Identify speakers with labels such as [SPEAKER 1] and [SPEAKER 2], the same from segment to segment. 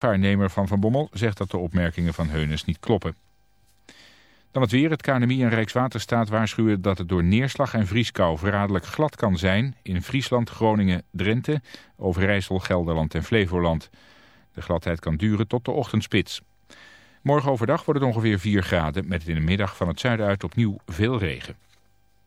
[SPEAKER 1] Waarnemer van Van Bommel zegt dat de opmerkingen van Heunes niet kloppen. Dan het weer. Het KNMI en Rijkswaterstaat waarschuwen dat het door neerslag en vrieskou verraderlijk glad kan zijn in Friesland, Groningen, Drenthe, Overijssel, Gelderland en Flevoland. De gladheid kan duren tot de ochtendspits. Morgen overdag wordt het ongeveer 4 graden met in de middag van het zuiden uit opnieuw veel regen.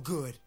[SPEAKER 2] Good.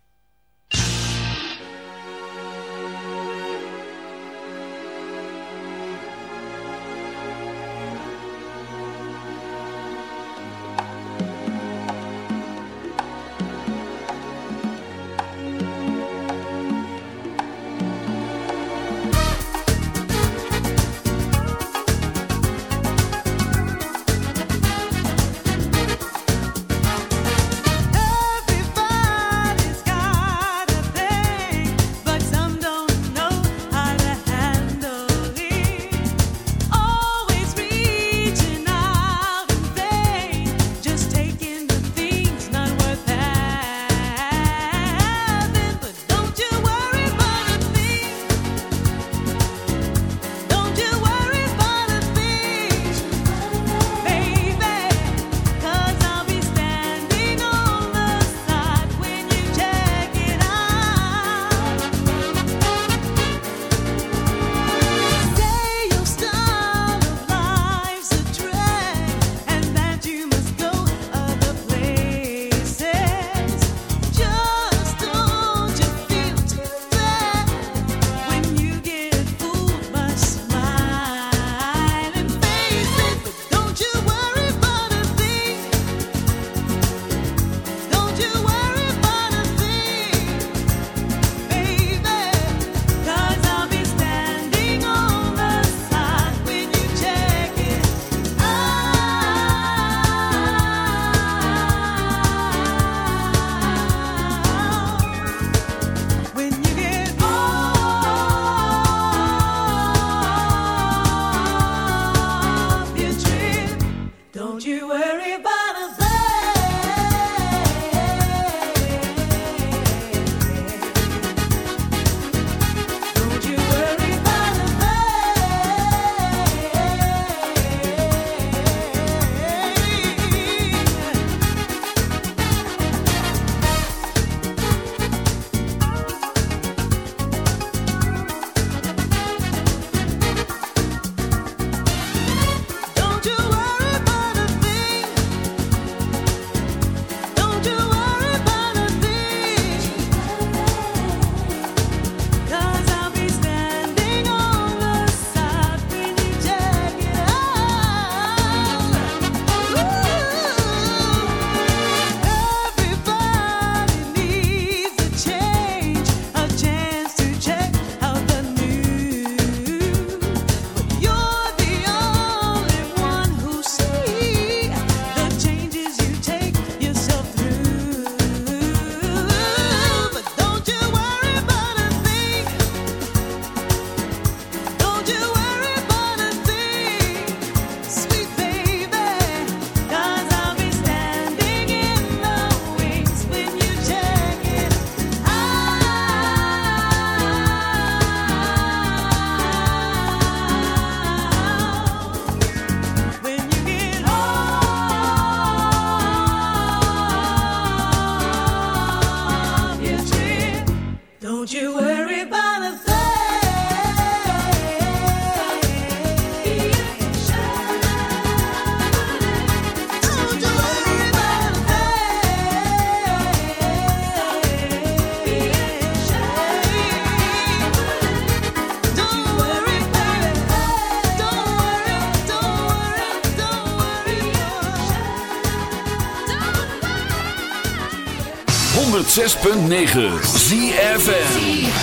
[SPEAKER 3] 106.9
[SPEAKER 4] ZFN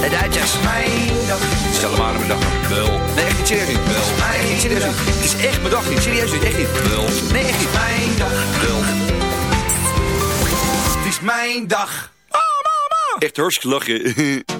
[SPEAKER 5] De Duitsers.
[SPEAKER 4] Mijn dag,
[SPEAKER 6] Stel maar aan mijn dag. Wel.
[SPEAKER 4] nee echt niet serieus niet.
[SPEAKER 6] Wel.
[SPEAKER 4] Nee, echt niet serieus niet. Het is echt mijn dag niet, serieus niet, echt niet.
[SPEAKER 6] Wel.
[SPEAKER 4] Nee, echt niet. Mijn dag.
[SPEAKER 6] Wel.
[SPEAKER 4] Het is mijn dag.
[SPEAKER 3] Echt hartstikke lachen.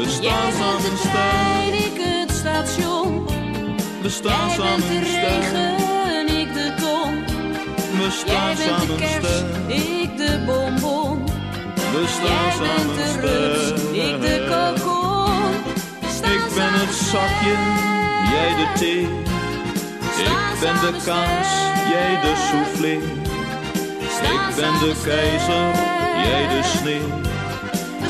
[SPEAKER 7] We
[SPEAKER 8] Jij
[SPEAKER 7] staan
[SPEAKER 8] bent
[SPEAKER 7] samen
[SPEAKER 8] trein, ik het station.
[SPEAKER 7] we staan
[SPEAKER 8] Jij bent
[SPEAKER 7] samen
[SPEAKER 8] de regen, ik de ton.
[SPEAKER 7] We
[SPEAKER 8] Jij
[SPEAKER 7] staan
[SPEAKER 8] bent de
[SPEAKER 7] samen
[SPEAKER 8] kers,
[SPEAKER 7] sterk,
[SPEAKER 8] ik de bonbon.
[SPEAKER 7] we staan
[SPEAKER 8] Jij bent
[SPEAKER 7] samen
[SPEAKER 8] de rups, ik de kokon.
[SPEAKER 7] Ik ben het zakje, jij de thee. Ik ben de kaas, jij de soufflé. Ik ben de keizer, jij de sneeuw.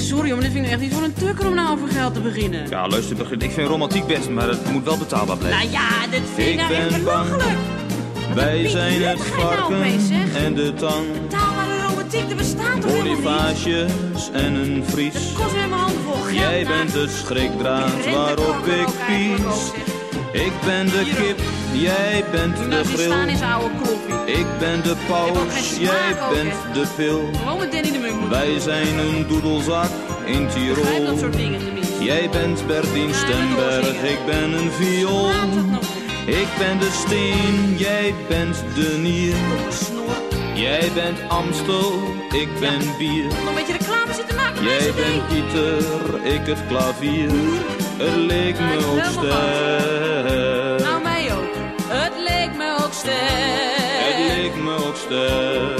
[SPEAKER 8] sorry, maar dit vind ik echt niet voor een tukker om nou over geld te beginnen.
[SPEAKER 7] Ja, luister, ik vind romantiek best, maar het moet wel betaalbaar blijven.
[SPEAKER 8] Nou ja, dit vind ik,
[SPEAKER 7] Ik
[SPEAKER 8] nou echt belachelijk.
[SPEAKER 7] Wij zijn het
[SPEAKER 8] nou
[SPEAKER 7] varken en de tang.
[SPEAKER 8] Betaalbare romantiek, er bestaat toch?
[SPEAKER 7] Bonifages en een vries.
[SPEAKER 8] Het kost weer mijn handen vol geld.
[SPEAKER 7] Jij bent de schrikdraad waarop ik pies. Ik ben de kip, jij bent de
[SPEAKER 8] nou staan is oude.
[SPEAKER 7] Ik ben de paus, jij
[SPEAKER 8] ook,
[SPEAKER 7] bent de pil.
[SPEAKER 8] Gewoon met Danny de Munk
[SPEAKER 7] Wij zijn een doedelzak in
[SPEAKER 8] begrijp dat
[SPEAKER 7] Tirol.
[SPEAKER 8] soort dingen tenminste.
[SPEAKER 7] Jij bent Bertien
[SPEAKER 8] Ja,
[SPEAKER 7] Stemberg, ik ben een viool. Ik ben de steen, jij bent de nier. Jij bent Amstel, ik ben bier.
[SPEAKER 8] Nog een beetje reclame zitten maken.
[SPEAKER 7] Jij bent. Pieter, ik het klavier. Het leek me ook
[SPEAKER 8] ben Het leek me ook
[SPEAKER 7] ster.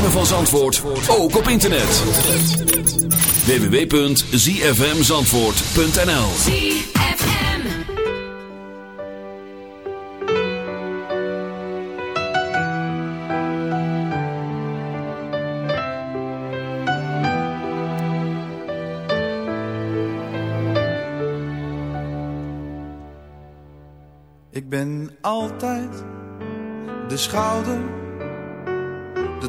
[SPEAKER 3] Ritme van Zandvoort ook op internet. www.zfmzandvoort.nl
[SPEAKER 9] ZFM.
[SPEAKER 10] Ik ben altijd de schouder, de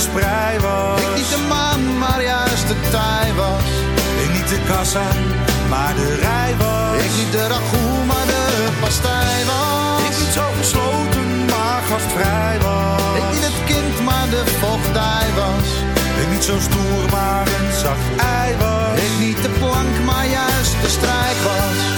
[SPEAKER 10] Sprei was. Ik niet de maan, maar juist de tij was. Ik niet de kassa, maar de rij was. Ik niet de ragout, maar de pastij was. Ik niet zo gesloten, maar gastvrij was. Ik niet het kind, maar de voogdij was. Ik niet zo stoer, maar een zacht ei was. Ik niet de plank, maar juist de strijk was.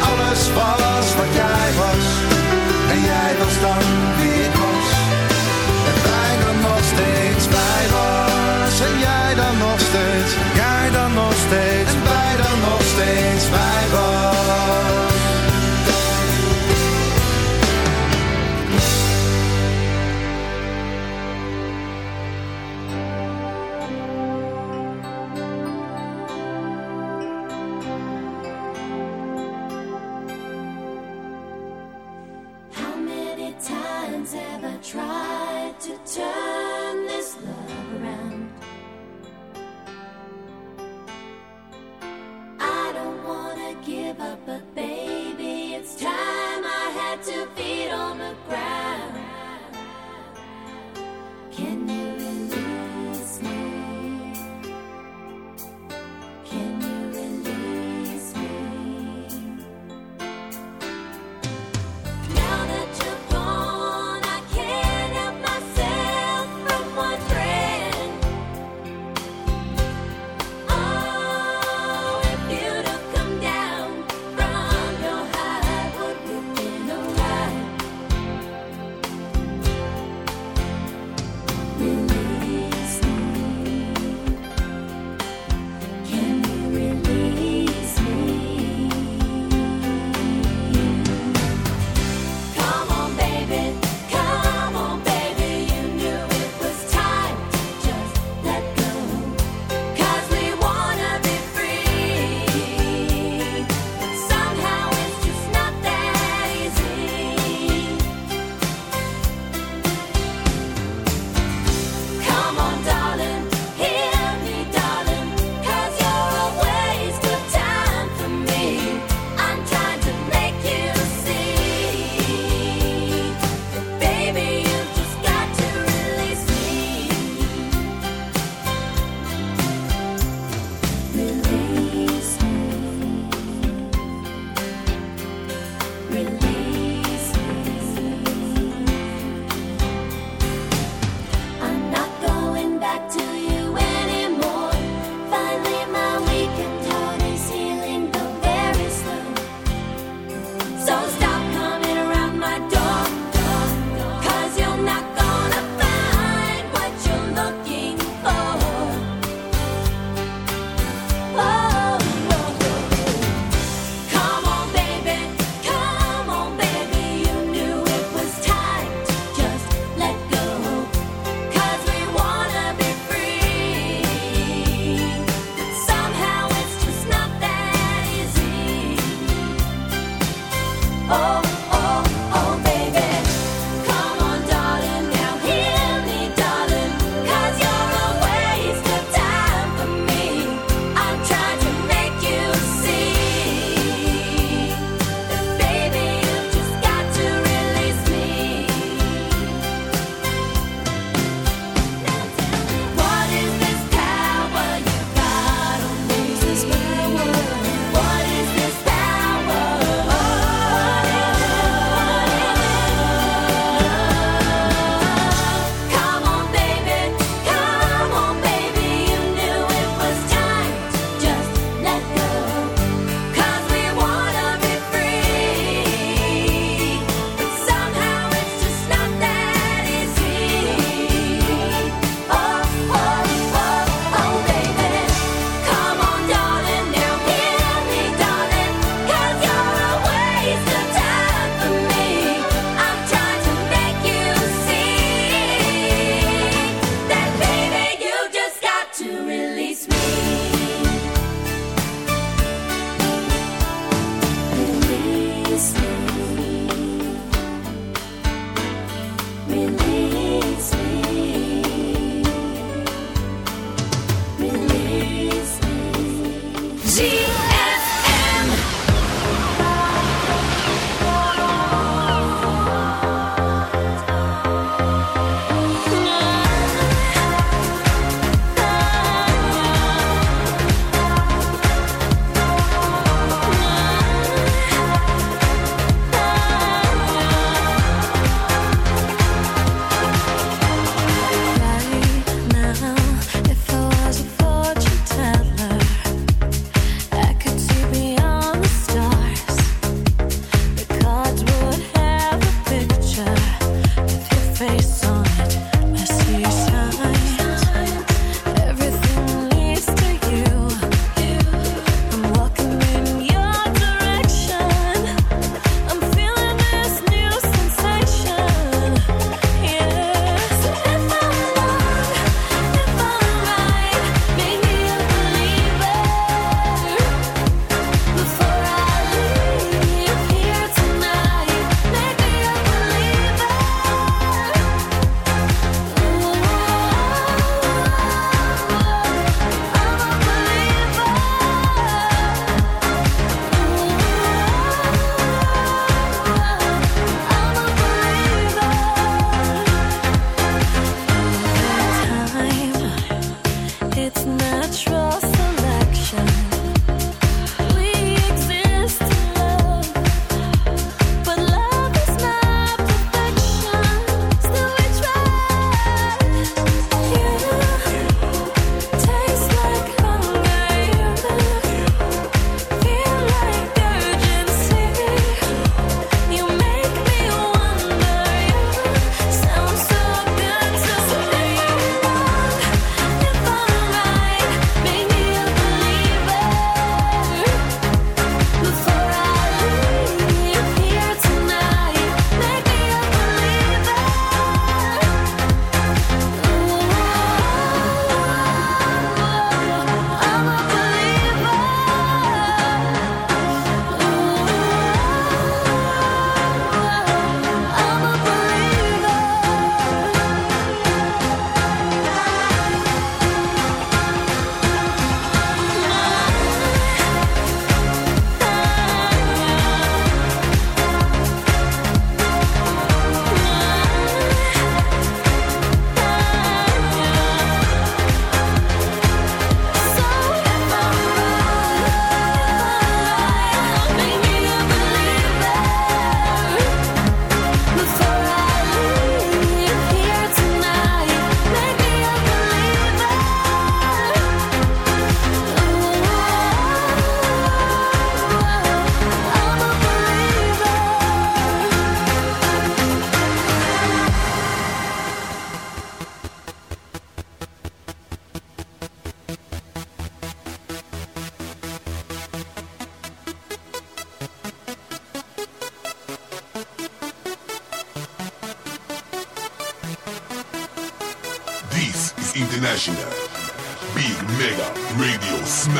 [SPEAKER 10] alles was wat jij was. En jij was dan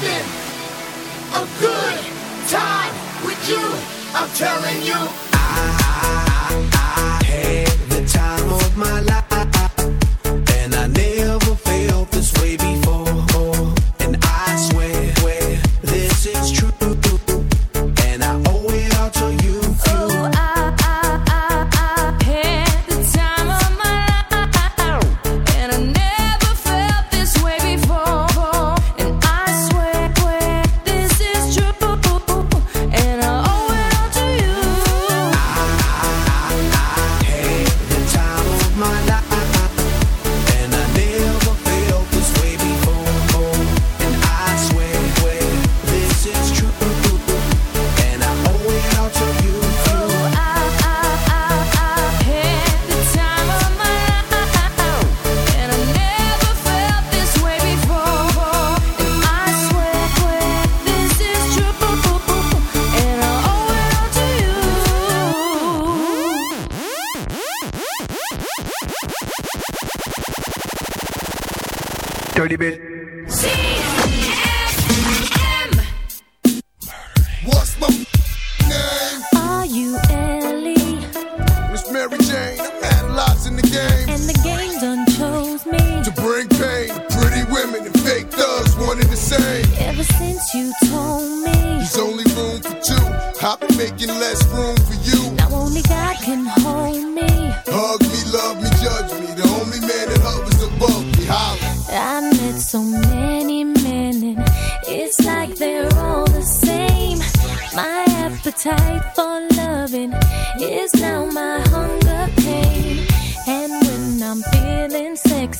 [SPEAKER 11] having a good time with you. I'm telling
[SPEAKER 12] you.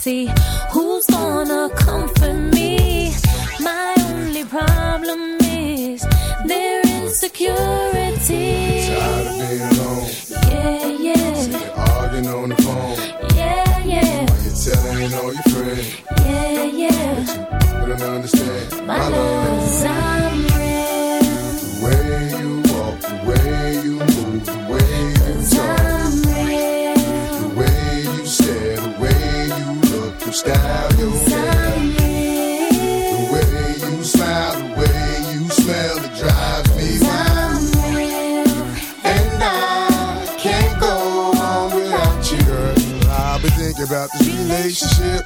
[SPEAKER 9] Sexy,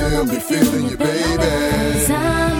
[SPEAKER 13] still be feeling you, baby.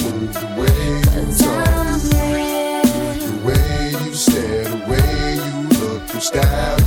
[SPEAKER 13] style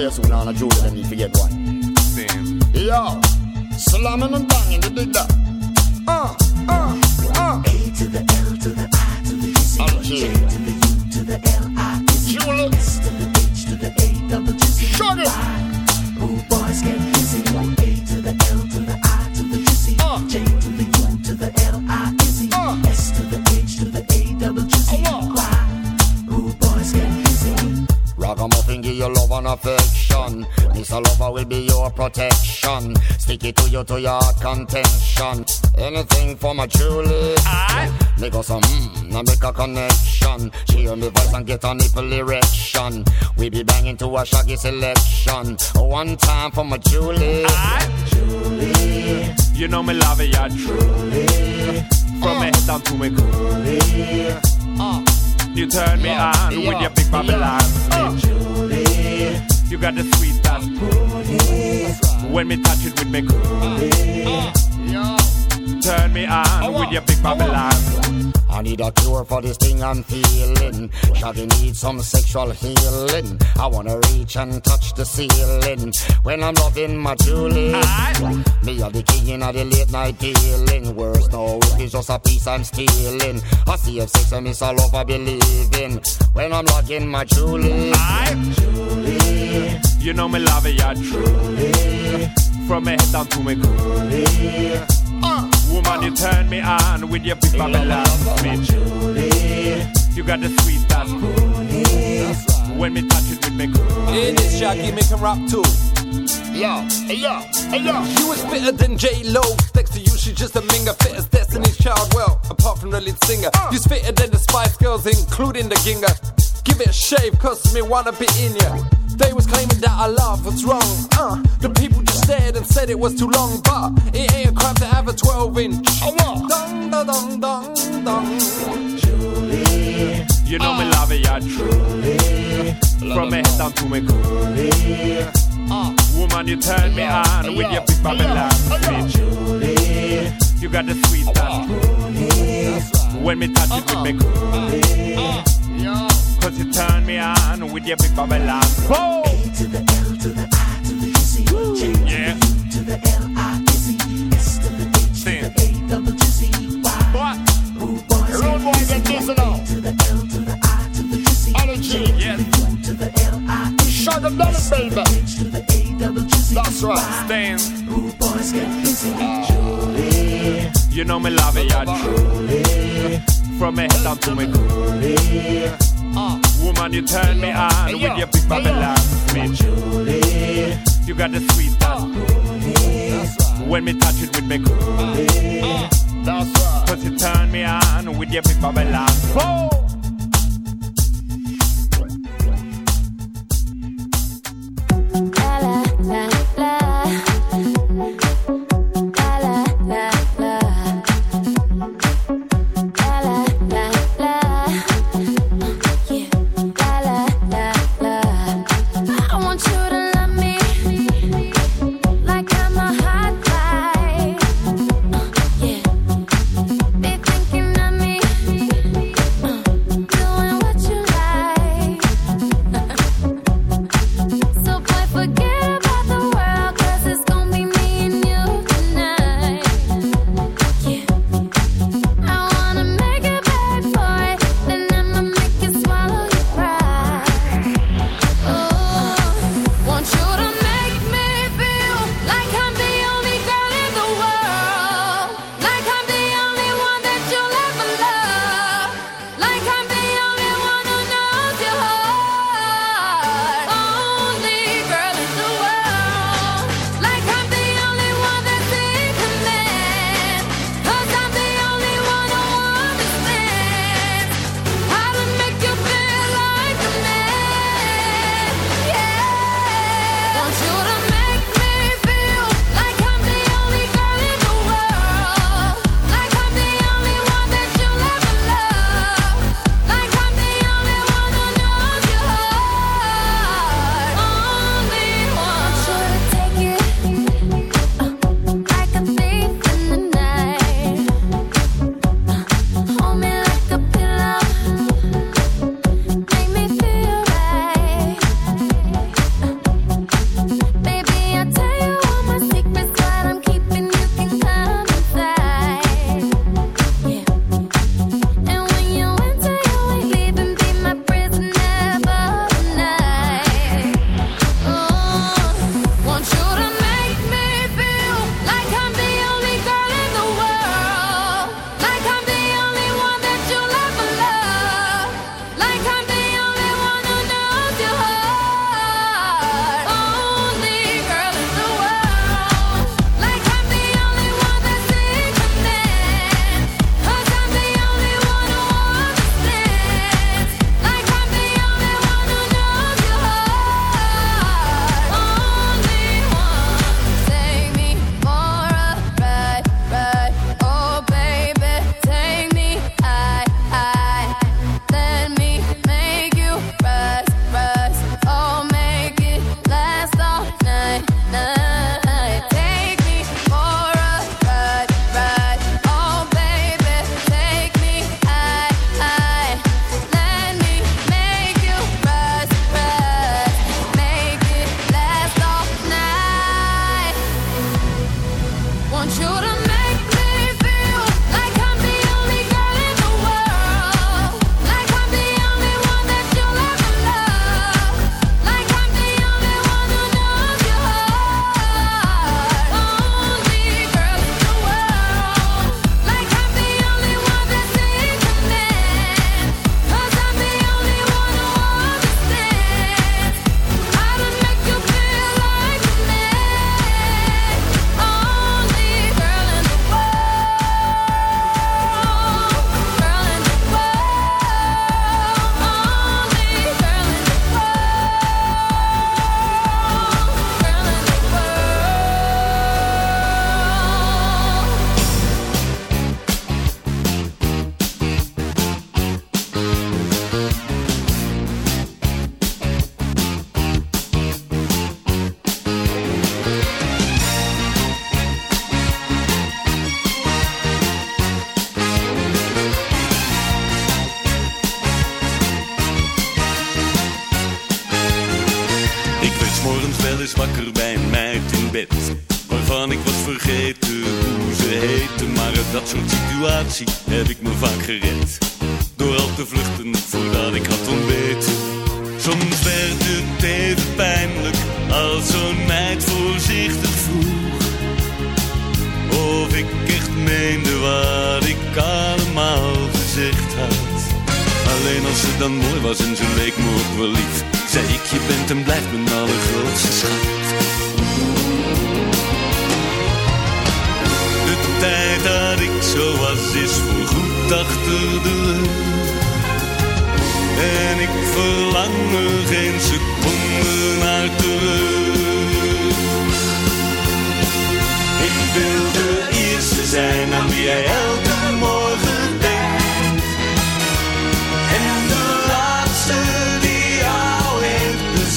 [SPEAKER 13] very soon on
[SPEAKER 14] a jewel and me forget one. Yo, slamming and banging, you dig that? You to your contention. Anything for my Julie. Make us some mmm, now make a connection. She hear me voice and get a nipple erection. We be banging to a shaggy selection. One time for my Julie. Julie.
[SPEAKER 6] You know me love it, yeah, truly. From me head down to me coolie. Uh. You turn me on
[SPEAKER 14] yeah,
[SPEAKER 6] with your big Babylon Julie, You got the sweet touch. When me touch it with me coolie. Turn me on with your big Babylon.
[SPEAKER 14] I need a cure for this thing I'm feeling. Shaggy needs some sexual healing. I wanna reach and touch the ceiling when I'm loving my Julie. Me are the king of the late night dealing. Worse no, it is just a piece I'm stealing. I see if sex and miss all over believing when I'm loving my Julie. Julie.
[SPEAKER 6] You know me love it, yeah, truly. From me head down to me coolie. Uh. Woman, you turn me on with your big Babylon speech. You got the sweet touch. When me touch it with me coolie.
[SPEAKER 15] In this Shaggy make him rap too.
[SPEAKER 14] Yo, hey yo, hey yo.
[SPEAKER 15] You is fitter than J Lo. Next to you, she's just a minger. Fit as Destiny's Child. Well, apart from the lead singer, uh. you's fitter than the Spice Girls, including the Ginger. Give it a shave, cause me wanna be in ya. They was claiming that I love what's wrong. Uh, the people just stared and said it was too long, but it ain't a crap to have a 12 inch.
[SPEAKER 14] Oh, what?
[SPEAKER 15] Dong, da, dong, dong, dong.
[SPEAKER 6] You know me love it, yeah, truly. From me head down to me coolie. Woman, you turn me on with your big Babylon speech. You got the sweet touch. When me touch it with me coolie. Cause you turn me on with your big Babylon. Whoa!
[SPEAKER 14] A to the L to the I to the G C J to
[SPEAKER 6] Yeah.
[SPEAKER 14] the U to the L I Z S to the H to the A double G C Y.
[SPEAKER 6] What?
[SPEAKER 14] Rude boys
[SPEAKER 6] Rude boys
[SPEAKER 14] get
[SPEAKER 6] get
[SPEAKER 14] busy.
[SPEAKER 6] busy now.
[SPEAKER 14] A to the L to the I to the G C J to
[SPEAKER 6] Yes.
[SPEAKER 14] the U to the L I Z
[SPEAKER 6] Shut them down,
[SPEAKER 14] S to the
[SPEAKER 6] baby.
[SPEAKER 14] H to the A double G C
[SPEAKER 6] That's right.
[SPEAKER 14] Y.
[SPEAKER 6] Stand.
[SPEAKER 14] Rude boys get busy. Julie.
[SPEAKER 6] You know me love it, yeah, truly. From me head down to me coolie. Ah. Woman, you turn me on with your big Babylon speech. You got the sweet touch. When me touch it with me ah. coolie. Ah.
[SPEAKER 14] That's right.
[SPEAKER 6] Cause you turn me on with your big Babylon. Whoa!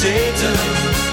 [SPEAKER 16] Heeft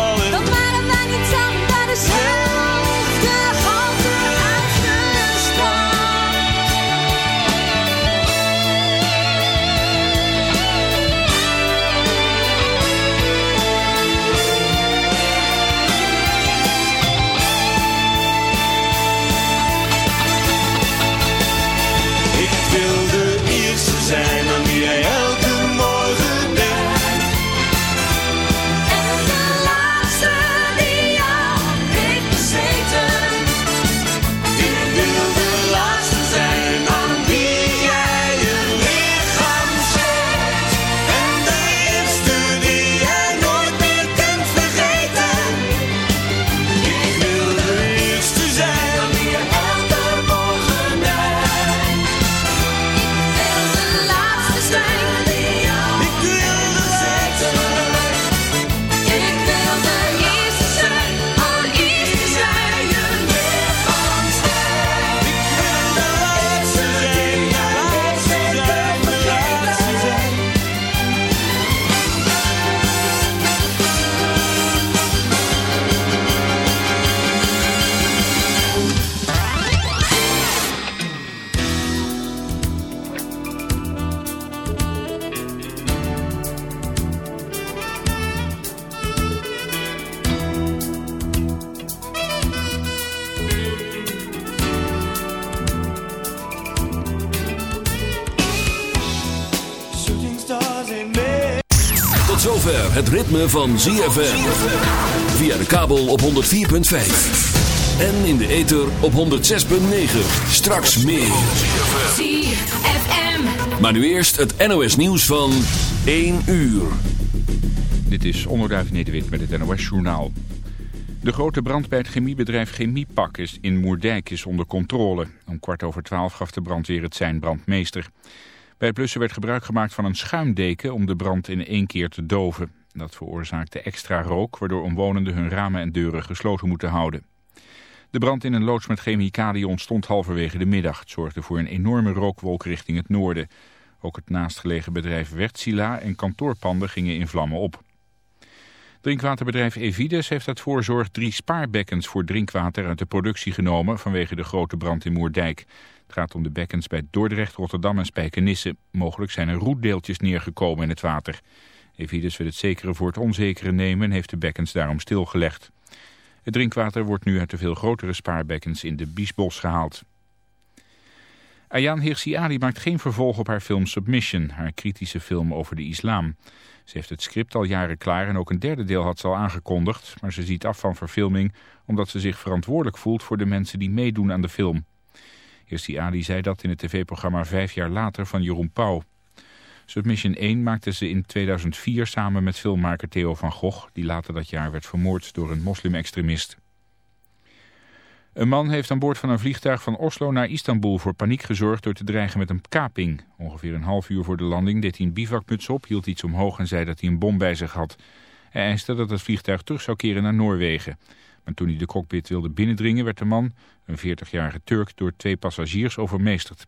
[SPEAKER 3] Ritme van ZFM. Via de kabel op 104.5. En in de ether op 106.9. Straks meer.
[SPEAKER 12] ZFM.
[SPEAKER 3] Maar nu eerst het NOS nieuws van 1 uur.
[SPEAKER 1] Dit is Onderduif Nederwit met het NOS Journaal. De grote brand bij het chemiebedrijf Chemiepak is in Moerdijk is onder controle. Om kwart over twaalf gaf de brandweer het zijn brandmeester. Bij het blussen werd gebruik gemaakt van een schuimdeken om de brand in één keer te doven. Dat veroorzaakte extra rook, waardoor omwonenden hun ramen en deuren gesloten moeten houden. De brand in een loods met chemicaliën ontstond halverwege de middag. Het zorgde voor een enorme rookwolk richting het noorden. Ook het naastgelegen bedrijf Wertsila en kantoorpanden gingen in vlammen op. Drinkwaterbedrijf Evides heeft uit voorzorg drie spaarbekkens voor drinkwater uit de productie genomen vanwege de grote brand in Moerdijk. Het gaat om de bekkens bij Dordrecht, Rotterdam en Spijkenisse. Mogelijk zijn er roetdeeltjes neergekomen in het water. Evides wil het zekere voor het onzekere nemen en heeft de bekkens daarom stilgelegd. Het drinkwater wordt nu uit de veel grotere spaarbekkens in de Biesbos gehaald. Ayaan Hirsi Ali maakt geen vervolg op haar film Submission, haar kritische film over de islam. Ze heeft het script al jaren klaar en ook een derde deel had ze al aangekondigd, maar ze ziet af van verfilming omdat ze zich verantwoordelijk voelt voor de mensen die meedoen aan de film. Hirsi Ali zei dat in het tv-programma Vijf jaar later van Jeroen Pauw. Submission 1 maakte ze in 2004 samen met filmmaker Theo van Gogh, die later dat jaar werd vermoord door een moslimextremist. Een man heeft aan boord van een vliegtuig van Oslo naar Istanbul voor paniek gezorgd door te dreigen met een kaping. Ongeveer een half uur voor de landing deed hij een bivakmuts op, hield iets omhoog en zei dat hij een bom bij zich had. Hij eiste dat het vliegtuig terug zou keren naar Noorwegen. Maar toen hij de cockpit wilde binnendringen werd de man, een 40-jarige Turk, door twee passagiers overmeesterd.